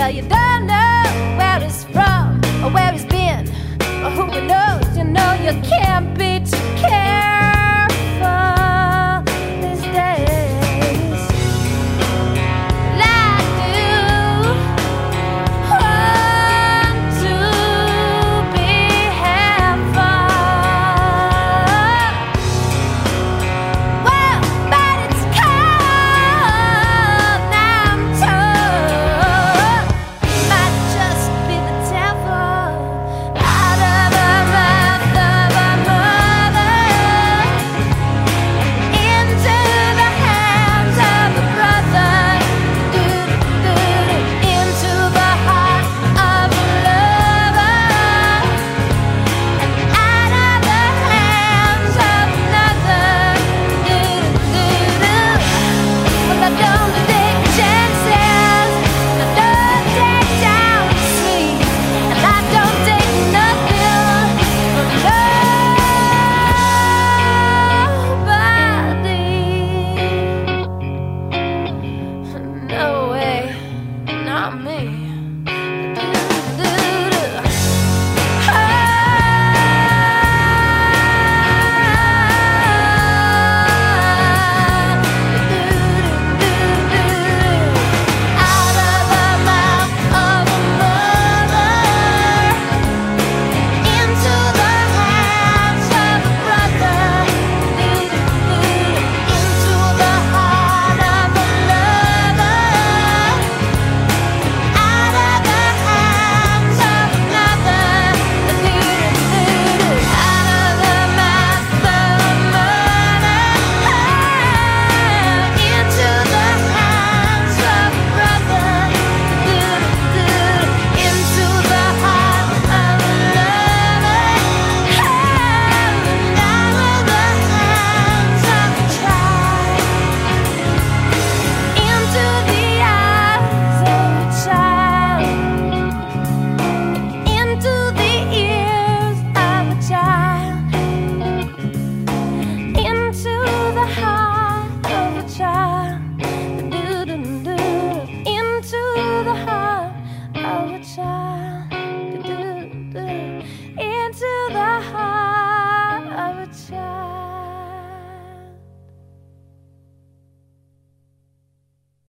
Well, you don't know where he's from or where he's been or who he knows. You know you can't be too careful. into the heart.